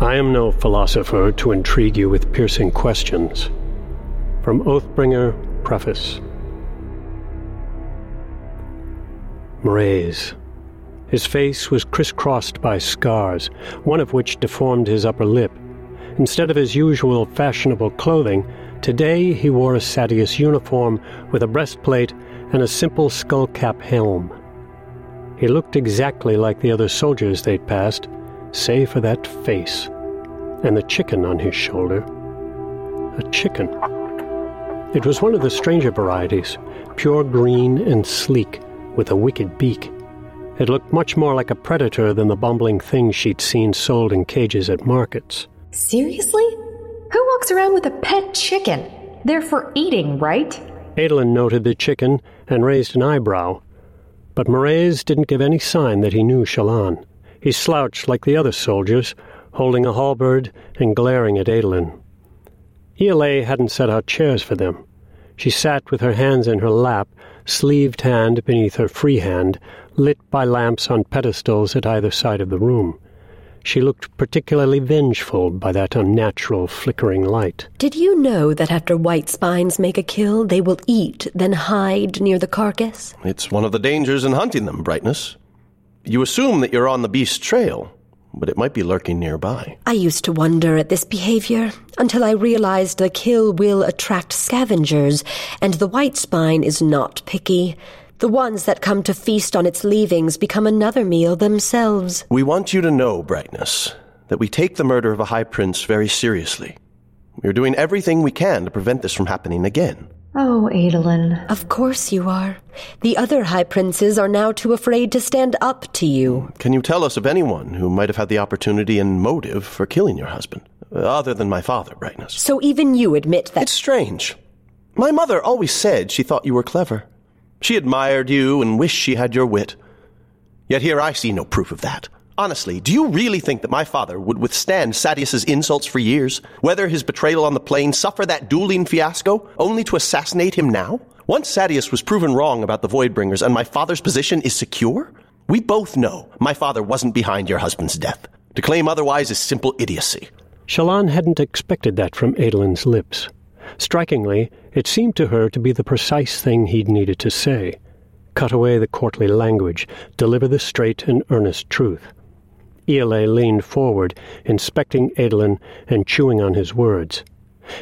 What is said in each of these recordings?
I am no philosopher to intrigue you with piercing questions. From Oathbringer Preface Mraize. His face was crisscrossed by scars, one of which deformed his upper lip. Instead of his usual fashionable clothing, today he wore a Sadeas uniform with a breastplate and a simple skullcap helm. He looked exactly like the other soldiers they'd passed, save for that face and the chicken on his shoulder. A chicken. It was one of the stranger varieties, pure green and sleek, with a wicked beak. It looked much more like a predator than the bumbling things she'd seen sold in cages at markets. Seriously? Who walks around with a pet chicken? They're for eating, right? Adolin noted the chicken and raised an eyebrow, but Mraize didn't give any sign that he knew Shallan. He slouched like the other soldiers, holding a halberd and glaring at Adolin. Ialai hadn't set out chairs for them. She sat with her hands in her lap, sleeved hand beneath her free hand, lit by lamps on pedestals at either side of the room. She looked particularly vengeful by that unnatural flickering light. Did you know that after white spines make a kill, they will eat, then hide near the carcass? It's one of the dangers in hunting them, Brightness. You assume that you're on the beast's trail, but it might be lurking nearby. I used to wonder at this behavior until I realized the kill will attract scavengers, and the white spine is not picky. The ones that come to feast on its leavings become another meal themselves. We want you to know, Brightness, that we take the murder of a high prince very seriously. We are doing everything we can to prevent this from happening again. Oh, Adolin. Of course you are. The other high princes are now too afraid to stand up to you. Can you tell us of anyone who might have had the opportunity and motive for killing your husband? Uh, other than my father, Brightness. So even you admit that. It's strange. My mother always said she thought you were clever. She admired you and wished she had your wit. Yet here I see no proof of that. Honestly, do you really think that my father would withstand Sadeas's insults for years, weather his betrayal on the plain, suffer that dueling fiasco, only to assassinate him now? Once Sadeas was proven wrong about the Voidbringers and my father's position is secure, we both know my father wasn't behind your husband's death. To claim otherwise is simple idiocy. Shallan hadn't expected that from Adolin's lips. Strikingly, it seemed to her to be the precise thing he'd needed to say. Cut away the courtly language, deliver the straight and earnest truth. Ialai leaned forward, inspecting Adolin and chewing on his words.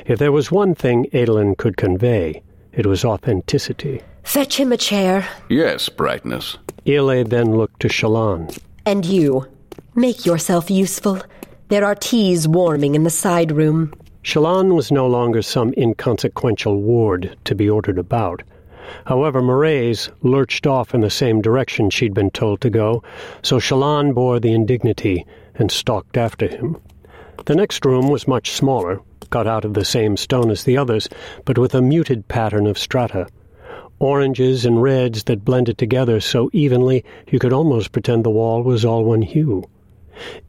If there was one thing Adolin could convey, it was authenticity. Fetch him a chair. Yes, Brightness. Ialai then looked to Shallan. And you. Make yourself useful. There are teas warming in the side room. Shallan was no longer some inconsequential ward to be ordered about. However, Mraize lurched off in the same direction she'd been told to go, so Shallan bore the indignity and stalked after him. The next room was much smaller, cut out of the same stone as the others, but with a muted pattern of strata. Oranges and reds that blended together so evenly you could almost pretend the wall was all one hue.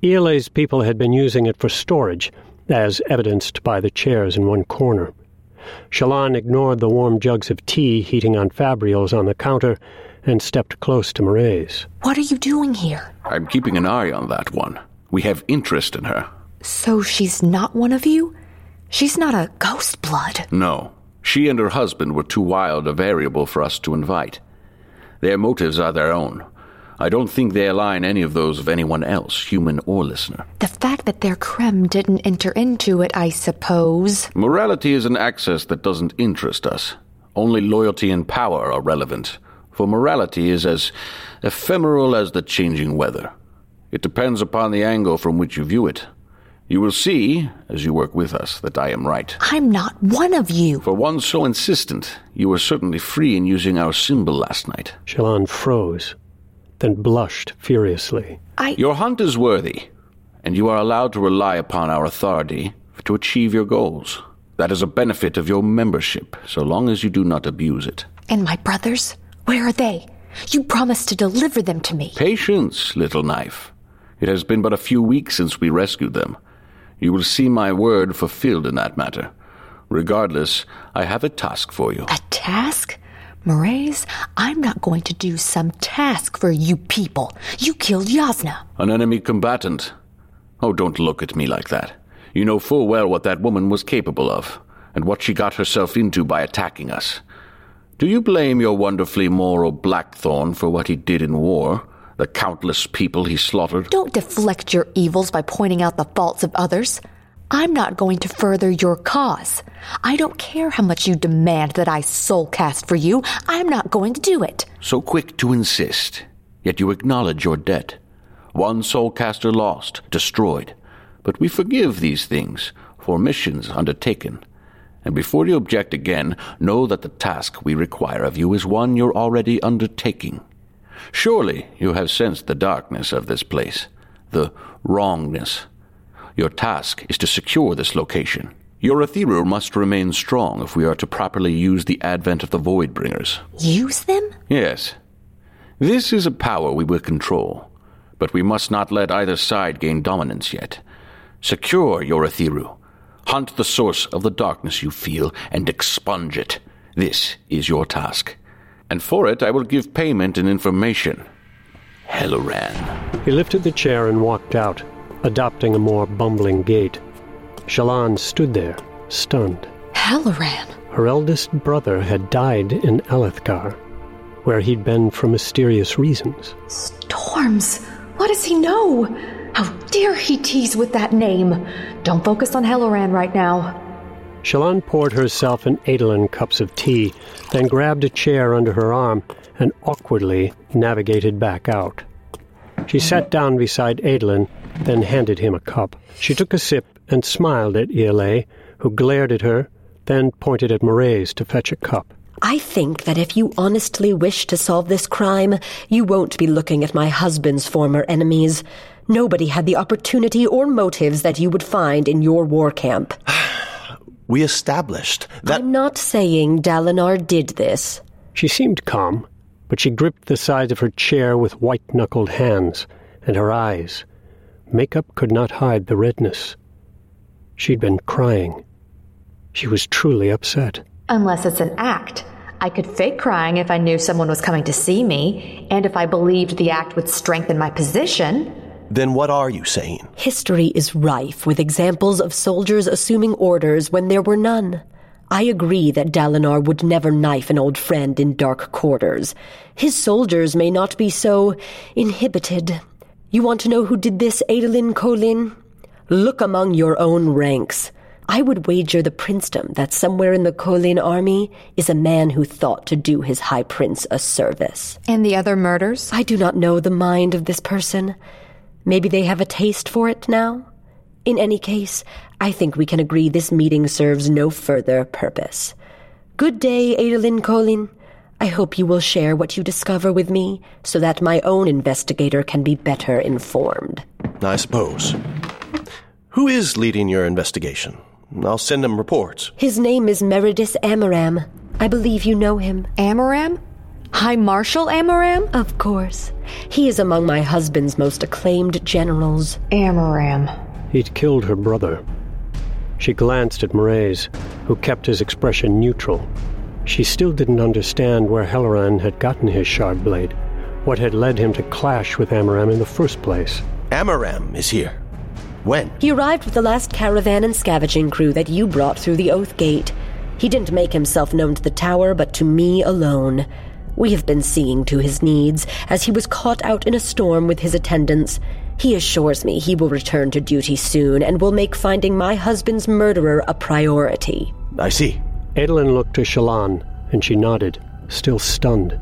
Ialai's people had been using it for storage, as evidenced by the chairs in one corner. Shallan ignored the warm jugs of tea heating on fabrials on the counter and stepped close to Mraize. What are you doing here? I'm keeping an eye on that one. We have interest in her. So she's not one of you? She's not a ghost blood. No. She and her husband were too wild a variable for us to invite. Their motives are their own. I don't think they align any of those of anyone else, human or listener. The fact that their creme didn't enter into it, I suppose. Morality is an access that doesn't interest us. Only loyalty and power are relevant, for morality is as ephemeral as the changing weather. It depends upon the angle from which you view it. You will see, as you work with us, that I am right. I'm not one of you. For one so insistent, you were certainly free in using our symbol last night. Shallan froze then blushed furiously. I. Your hunt is worthy, and you are allowed to rely upon our authority to achieve your goals. That is a benefit of your membership, so long as you do not abuse it. And my brothers? Where are they? You promised to deliver them to me. Patience, little knife. It has been but a few weeks since we rescued them. You will see my word fulfilled in that matter. Regardless, I have a task for you. A task? Mraize, I'm not going to do some task for you people. You killed Jasnah. An enemy combatant. Oh, don't look at me like that. You know full well what that woman was capable of, and what she got herself into by attacking us. Do you blame your wonderfully moral Blackthorn for what he did in war? The countless people he slaughtered? Don't deflect your evils by pointing out the faults of others. I'm not going to further your cause. I don't care how much you demand that I soul cast for you. I'm not going to do it. So quick to insist, yet you acknowledge your debt. One soul soulcaster lost, destroyed. But we forgive these things for missions undertaken. And before you object again, know that the task we require of you is one you're already undertaking. Surely you have sensed the darkness of this place, the wrongness. Your task is to secure this location. Your Urithiru must remain strong if we are to properly use the advent of the Voidbringers. Use them? Yes. This is a power we will control, but we must not let either side gain dominance yet. Secure your Urithiru. Hunt the source of the darkness you feel and expunge it. This is your task. And for it I will give payment and information. Helaran. He lifted the chair and walked out, adopting a more bumbling gait. Shallan stood there, stunned. Helaran. Her eldest brother had died in Alethkar, where he'd been for mysterious reasons. Storms. What does he know? How dare he tease with that name? Don't focus on Helaran right now. Shallan poured herself and Adolin cups of tea, then grabbed a chair under her arm and awkwardly navigated back out. She sat down beside Adolin, then handed him a cup. She took a sip and smiled at Ialai, who glared at her, then pointed at Mraize to fetch a cup. I think that if you honestly wish to solve this crime, you won't be looking at my husband's former enemies. Nobody had the opportunity or motives that you would find in your war camp. We established that. I'm not saying Dalinar did this. She seemed calm, but she gripped the sides of her chair with white-knuckled hands, and her eyes. Makeup could not hide the redness. She'd been crying. She was truly upset. Unless it's an act. I could fake crying if I knew someone was coming to see me, and if I believed the act would strengthen my position. Then what are you saying? History is rife with examples of soldiers assuming orders when there were none. I agree that Dalinar would never knife an old friend in dark quarters. His soldiers may not be so inhibited. You want to know who did this, Adolin Kholin? Look among your own ranks. I would wager the princedom that somewhere in the Kholin army is a man who thought to do his high prince a service. And the other murders? I do not know the mind of this person. Maybe they have a taste for it now? In any case, I think we can agree this meeting serves no further purpose. Good day, Adolin Kholin. I hope you will share what you discover with me so that my own investigator can be better informed. I suppose. Who is leading your investigation? I'll send him reports. His name is Meridas Amaram. I believe you know him. Amaram? High Marshal Amaram? Of course. He is among my husband's most acclaimed generals. Amaram. He'd killed her brother. She glanced at Mraize, who kept his expression neutral. She still didn't understand where Helaran had gotten his shard blade, what had led him to clash with Amaram in the first place. Amaram is here. When? He arrived with the last caravan and scavenging crew that you brought through the Oath Gate. He didn't make himself known to the tower, but to me alone. We have been seeing to his needs, as he was caught out in a storm with his attendants. He assures me he will return to duty soon and will make finding my husband's murderer a priority. I see. Adolin looked to Shallan, and she nodded, still stunned.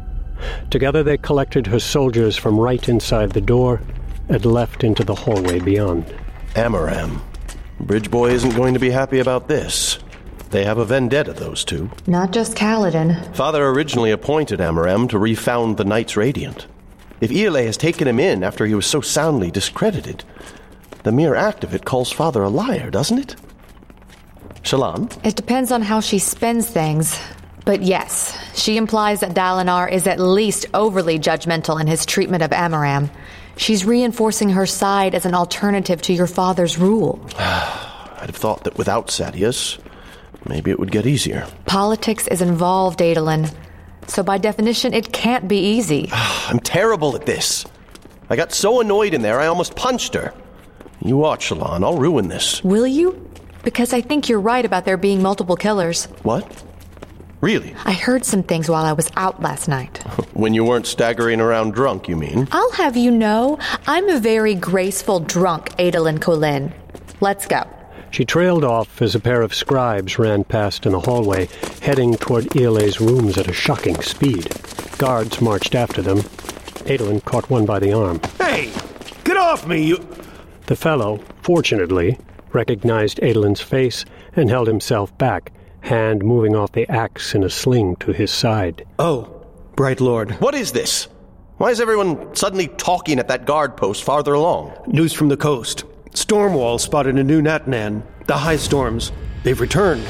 Together they collected her soldiers from right inside the door and left into the hallway beyond. Amaram. Bridgeboy isn't going to be happy about this. They have a vendetta, those two. Not just Kaladin. Father originally appointed Amaram to refound the Knights Radiant. If Ialai has taken him in after he was so soundly discredited, the mere act of it calls Father a liar, doesn't it? Shallan? It depends on how she spends things. But yes, she implies that Dalinar is at least overly judgmental in his treatment of Amaram. She's reinforcing her side as an alternative to your father's rule. I'd have thought that without Sadeas, maybe it would get easier. Politics is involved, Adolin. So by definition, it can't be easy. I'm terrible at this. I got so annoyed in there, I almost punched her. You watch, Shallan. I'll ruin this. Will you? Because I think you're right about there being multiple killers. What? Really? I heard some things while I was out last night. When you weren't staggering around drunk, you mean? I'll have you know, I'm a very graceful drunk, Adolin Kholin. Let's go. She trailed off as a pair of scribes ran past in the hallway, heading toward Ialai's rooms at a shocking speed. Guards marched after them. Adolin caught one by the arm. Hey! Get off me, you. The fellow, fortunately, recognized Adolin's face and held himself back, hand moving off the axe in a sling to his side. Oh, Bright Lord. What is this? Why is everyone suddenly talking at that guard post farther along? News from the coast. Stormwall spotted a new Natanan. The high storms. They've returned.